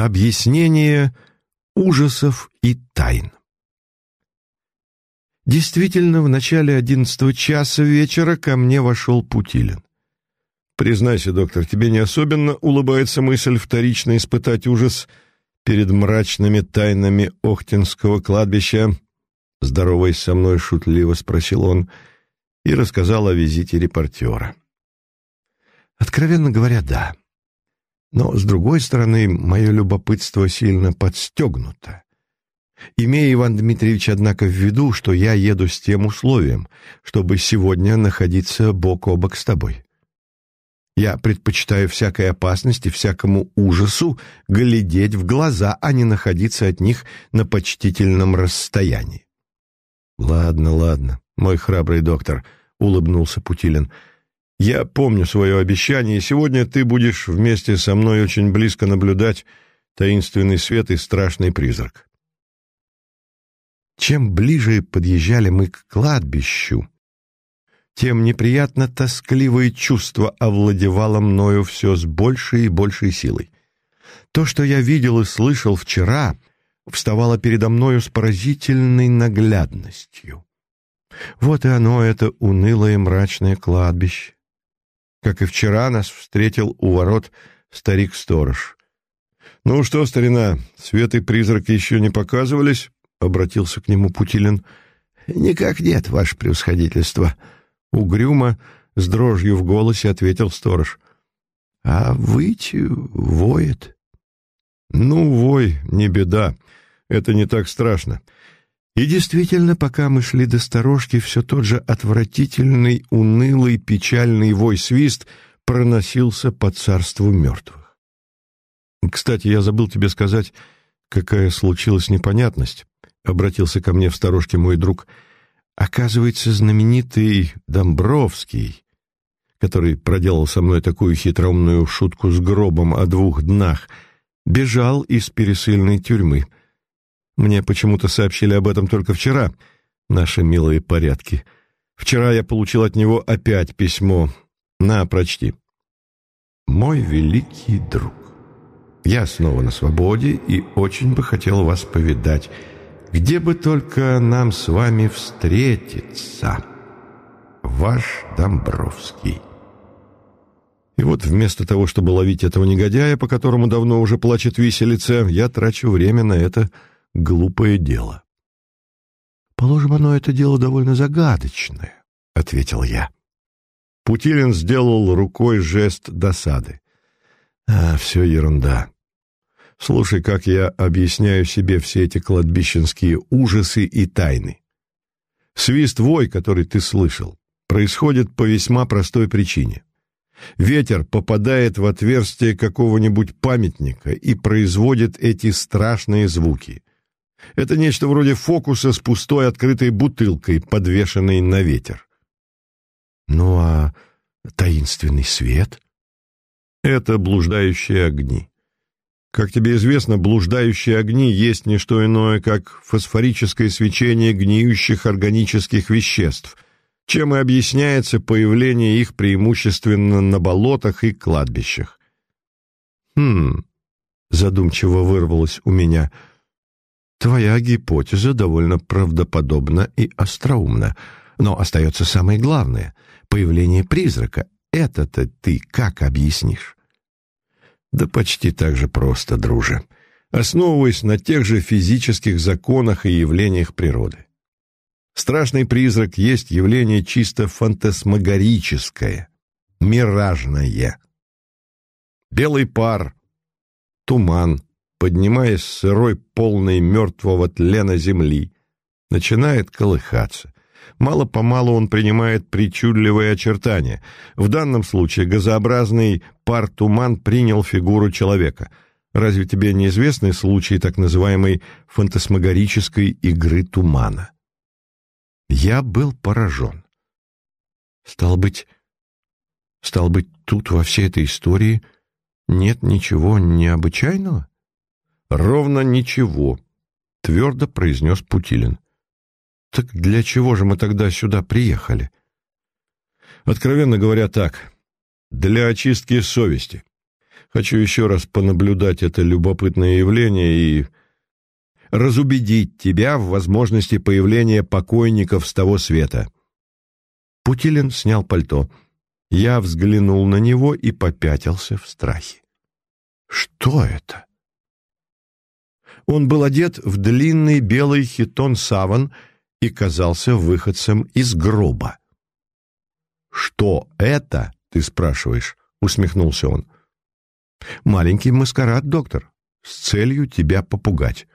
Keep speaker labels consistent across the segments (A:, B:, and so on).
A: Объяснение ужасов и тайн. Действительно, в начале одиннадцатого часа вечера ко мне вошел Путилин. Признайся, доктор, тебе не особенно улыбается мысль вторично испытать ужас перед мрачными тайнами Охтинского кладбища? Здороваясь со мной, шутливо спросил он и рассказал о визите репортера. Откровенно говоря, да. Но, с другой стороны, мое любопытство сильно подстегнуто. Имея, Иван Дмитриевич, однако, в виду, что я еду с тем условием, чтобы сегодня находиться бок о бок с тобой. Я предпочитаю всякой опасности, всякому ужасу глядеть в глаза, а не находиться от них на почтительном расстоянии. «Ладно, ладно, мой храбрый доктор», — улыбнулся Путилин, — я помню свое обещание, и сегодня ты будешь вместе со мной очень близко наблюдать таинственный свет и страшный призрак. Чем ближе подъезжали мы к кладбищу, тем неприятно тоскливое чувство овладевало мною все с большей и большей силой. То, что я видел и слышал вчера, вставало передо мною с поразительной наглядностью. Вот и оно, это унылое мрачное кладбище. Как и вчера, нас встретил у ворот старик-сторож. «Ну что, старина, свет и призрак еще не показывались?» — обратился к нему Путилин. «Никак нет, ваше превосходительство». Угрюмо, с дрожью в голосе ответил сторож. «А выйти воет?» «Ну, вой, не беда. Это не так страшно. И действительно, пока мы шли до сторожки, все тот же отвратительный, унылый, печальный вой-свист проносился по царству мертвых. «Кстати, я забыл тебе сказать, какая случилась непонятность», — обратился ко мне в сторожке мой друг. «Оказывается, знаменитый Домбровский, который проделал со мной такую хитроумную шутку с гробом о двух днах, бежал из пересыльной тюрьмы». Мне почему-то сообщили об этом только вчера, наши милые порядки. Вчера я получил от него опять письмо. На, прочти. Мой великий друг, я снова на свободе и очень бы хотел вас повидать, где бы только нам с вами встретиться. Ваш Домбровский. И вот вместо того, чтобы ловить этого негодяя, по которому давно уже плачет виселица, я трачу время на это глупое дело. «Положим, оно это дело довольно загадочное», — ответил я. Путилин сделал рукой жест досады. «А, все ерунда. Слушай, как я объясняю себе все эти кладбищенские ужасы и тайны. Свист-вой, который ты слышал, происходит по весьма простой причине. Ветер попадает в отверстие какого-нибудь памятника и производит эти страшные звуки. Это нечто вроде фокуса с пустой открытой бутылкой, подвешенной на ветер. Ну а таинственный свет? Это блуждающие огни. Как тебе известно, блуждающие огни есть не что иное, как фосфорическое свечение гниющих органических веществ, чем и объясняется появление их преимущественно на болотах и кладбищах. «Хм...» — задумчиво вырвалось у меня — Твоя гипотеза довольно правдоподобна и остроумна, но остается самое главное — появление призрака. Это-то ты как объяснишь? Да почти так же просто, друже, основываясь на тех же физических законах и явлениях природы. Страшный призрак есть явление чисто фантасмагорическое, миражное. Белый пар, туман — поднимаясь сырой, полной мертвого тлена земли, начинает колыхаться. Мало-помалу он принимает причудливые очертания. В данном случае газообразный пар-туман принял фигуру человека. Разве тебе неизвестны случаи так называемой фантасмагорической игры тумана? Я был поражен. Стал быть, стал быть, тут во всей этой истории нет ничего необычайного? «Ровно ничего», — твердо произнес Путилин. «Так для чего же мы тогда сюда приехали?» «Откровенно говоря, так. Для очистки совести. Хочу еще раз понаблюдать это любопытное явление и разубедить тебя в возможности появления покойников с того света». Путилин снял пальто. Я взглянул на него и попятился в страхе. «Что это?» Он был одет в длинный белый хитон-саван и казался выходцем из гроба. «Что это?» — ты спрашиваешь, — усмехнулся он. «Маленький маскарад, доктор, с целью тебя попугать.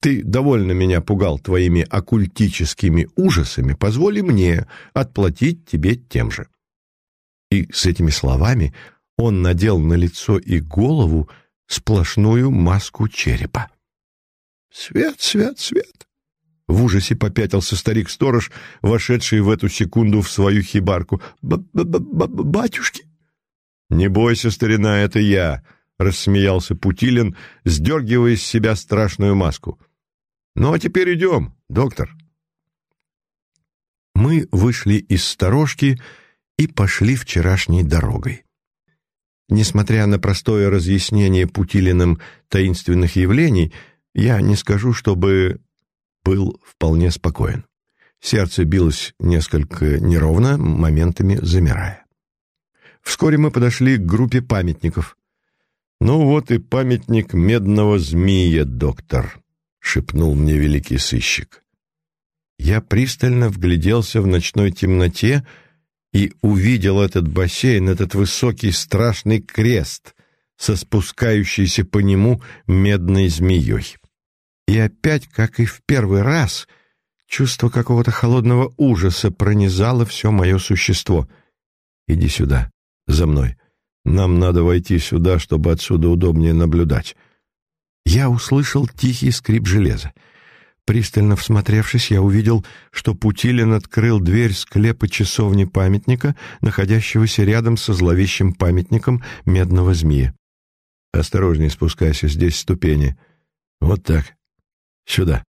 A: Ты довольно меня пугал твоими оккультическими ужасами, позволи мне отплатить тебе тем же». И с этими словами он надел на лицо и голову сплошную маску черепа. «Свет, свет, свет!» В ужасе попятился старик-сторож, вошедший в эту секунду в свою хибарку. Б -б -б «Батюшки!» «Не бойся, старина, это я!» — рассмеялся Путилин, сдергивая с себя страшную маску. «Ну, а теперь идем, доктор!» Мы вышли из сторожки и пошли вчерашней дорогой. Несмотря на простое разъяснение Путилиным таинственных явлений, я не скажу, чтобы был вполне спокоен. Сердце билось несколько неровно, моментами замирая. Вскоре мы подошли к группе памятников. «Ну вот и памятник медного змея, доктор», — шепнул мне великий сыщик. Я пристально вгляделся в ночной темноте и увидел этот бассейн, этот высокий страшный крест со спускающейся по нему медной змеей. И опять, как и в первый раз, чувство какого-то холодного ужаса пронизало все мое существо. «Иди сюда, за мной. Нам надо войти сюда, чтобы отсюда удобнее наблюдать». Я услышал тихий скрип железа. Пристально всмотревшись, я увидел, что Путилин открыл дверь склепа часовни памятника, находящегося рядом со зловещим памятником медного змея. «Осторожней спускайся, здесь ступени. Вот так. Сюда.